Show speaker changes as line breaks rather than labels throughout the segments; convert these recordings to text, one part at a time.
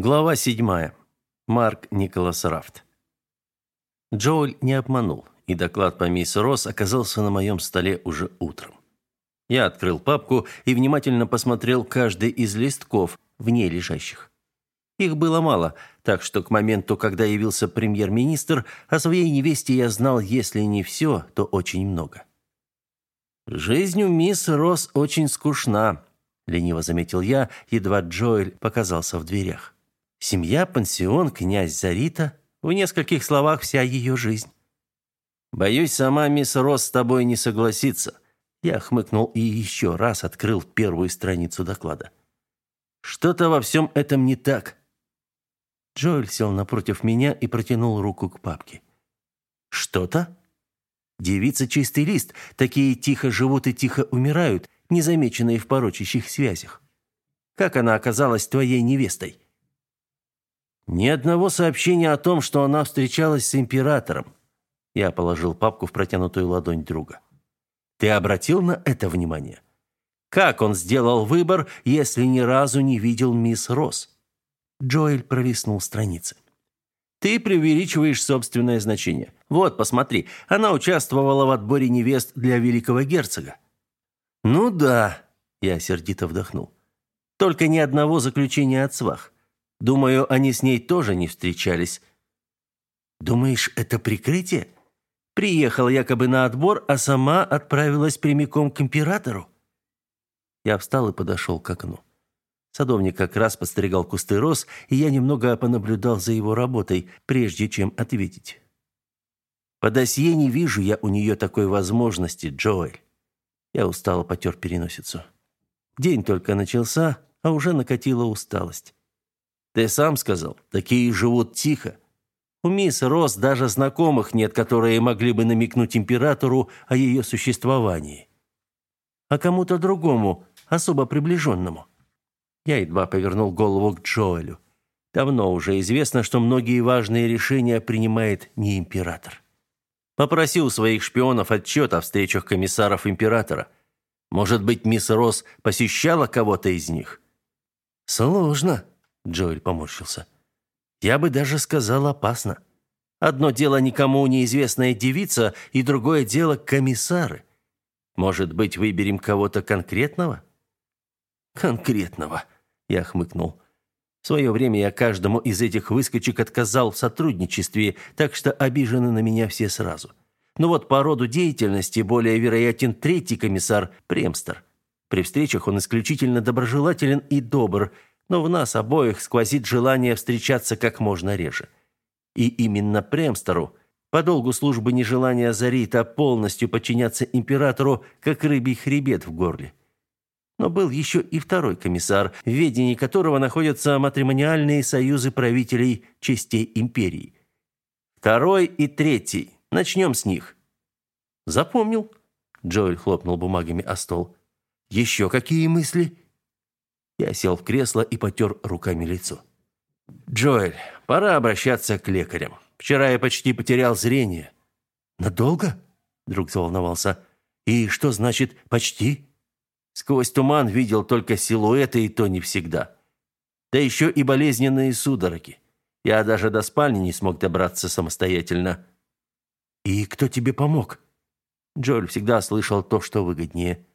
Глава 7. Марк Николас Рафт. Джоэль не обманул, и доклад по мисс Росс оказался на моем столе уже утром. Я открыл папку и внимательно посмотрел каждый из листков, в ней лежащих. Их было мало, так что к моменту, когда явился премьер-министр, о своей невесте я знал, если не все, то очень много. «Жизнь у мисс Росс очень скучна», — лениво заметил я, едва Джоэль показался в дверях. Семья, пансион, князь Зарита. В нескольких словах вся ее жизнь. Боюсь, сама мисс Росс с тобой не согласится. Я хмыкнул и еще раз открыл первую страницу доклада. Что-то во всем этом не так. Джоэль сел напротив меня и протянул руку к папке. Что-то? Девица чистый лист. Такие тихо живут и тихо умирают, незамеченные в порочащих связях. Как она оказалась твоей невестой? Ни одного сообщения о том, что она встречалась с императором. Я положил папку в протянутую ладонь друга. Ты обратил на это внимание? Как он сделал выбор, если ни разу не видел мисс Росс? Джоэль пролистнул страницы. Ты преувеличиваешь собственное значение. Вот, посмотри, она участвовала в отборе невест для великого герцога. Ну да, я сердито вдохнул. Только ни одного заключения от свах. Думаю, они с ней тоже не встречались. Думаешь, это прикрытие? Приехала якобы на отбор, а сама отправилась прямиком к императору? Я встал и подошел к окну. Садовник как раз подстригал кусты роз, и я немного понаблюдал за его работой, прежде чем ответить. По досье не вижу я у нее такой возможности, Джоэль. Я устало потер переносицу. День только начался, а уже накатила усталость. Ты сам сказал, такие живут тихо. У мисс Росс даже знакомых нет, которые могли бы намекнуть императору о ее существовании. А кому-то другому, особо приближенному. Я едва повернул голову к Джоэлю. Давно уже известно, что многие важные решения принимает не император. Попроси у своих шпионов отчет о встречах комиссаров императора. Может быть, мисс Росс посещала кого-то из них? Сложно, Джоэль поморщился. Я бы даже сказал опасно. Одно дело никому неизвестная девица, и другое дело комиссары. Может быть, выберем кого-то конкретного? Конкретного, я хмыкнул. В свое время я каждому из этих выскочек отказал в сотрудничестве, так что обижены на меня все сразу. Но вот по роду деятельности более вероятен третий комиссар Премстер. При встречах он исключительно доброжелателен и добр, но в нас обоих сквозит желание встречаться как можно реже. И именно Премстеру, по долгу службы нежелания Зарита полностью подчиняться императору, как рыбий хребет в горле. Но был еще и второй комиссар, в ведении которого находятся матримониальные союзы правителей частей империи. Второй и третий. Начнем с них. Запомнил? Джоэль хлопнул бумагами о стол. Еще какие мысли? Я сел в кресло и потер руками лицо. «Джоэль, пора обращаться к лекарям. Вчера я почти потерял зрение». «Надолго?» – друг заволновался. «И что значит «почти»?» Сквозь туман видел только силуэты, и то не всегда. Да еще и болезненные судороги. Я даже до спальни не смог добраться самостоятельно. «И кто тебе помог?» Джоэль всегда слышал то, что выгоднее.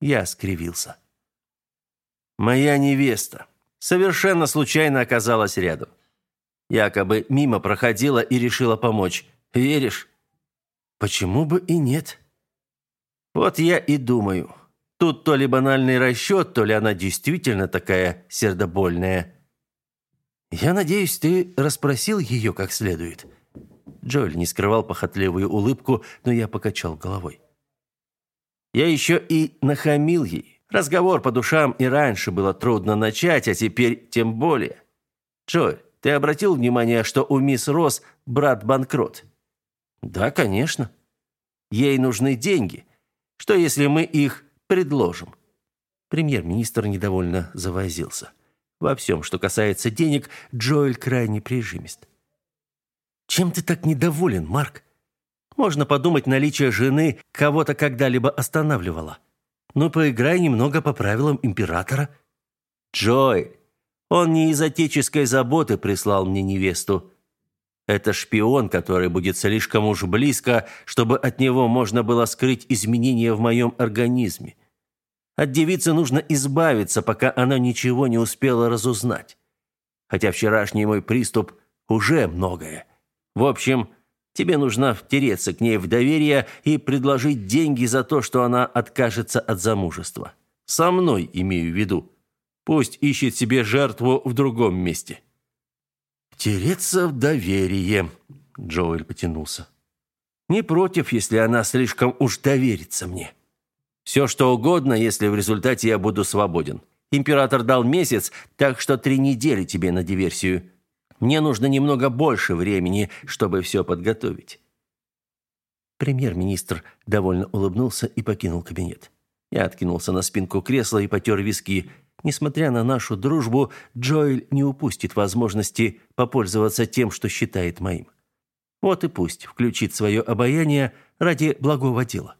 Я скривился. Моя невеста совершенно случайно оказалась рядом. Якобы мимо проходила и решила помочь. Веришь? Почему бы и нет? Вот я и думаю. Тут то ли банальный расчет, то ли она действительно такая сердобольная. Я надеюсь, ты расспросил ее как следует. Джоэль не скрывал похотливую улыбку, но я покачал головой. Я еще и нахамил ей. Разговор по душам и раньше было трудно начать, а теперь тем более. Джой, ты обратил внимание, что у мисс Росс брат банкрот? Да, конечно. Ей нужны деньги. Что если мы их предложим? Премьер-министр недовольно завозился. Во всем, что касается денег, Джоэль крайне прижимист. Чем ты так недоволен, Марк? Можно подумать, наличие жены кого-то когда-либо останавливало. Ну, поиграй немного по правилам императора. Джой, Он не из отеческой заботы прислал мне невесту. Это шпион, который будет слишком уж близко, чтобы от него можно было скрыть изменения в моем организме. От девицы нужно избавиться, пока она ничего не успела разузнать. Хотя вчерашний мой приступ уже многое. В общем, тебе нужно втереться к ней в доверие и предложить деньги за то, что она откажется от замужества. Со мной имею в виду. Пусть ищет себе жертву в другом месте. Втереться в доверие, Джоэль потянулся. Не против, если она слишком уж доверится мне. Все что угодно, если в результате я буду свободен. Император дал месяц, так что три недели тебе на диверсию. Мне нужно немного больше времени, чтобы все подготовить. Премьер-министр довольно улыбнулся и покинул кабинет. Я откинулся на спинку кресла и потер виски. Несмотря на нашу дружбу, Джоэль не упустит возможности попользоваться тем, что считает моим. Вот и пусть включит свое обаяние ради благого дела.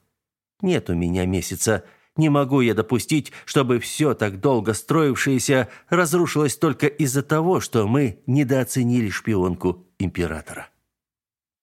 Нет у меня месяца. Не могу я допустить, чтобы все так долго строившееся разрушилось только из-за того, что мы недооценили шпионку императора.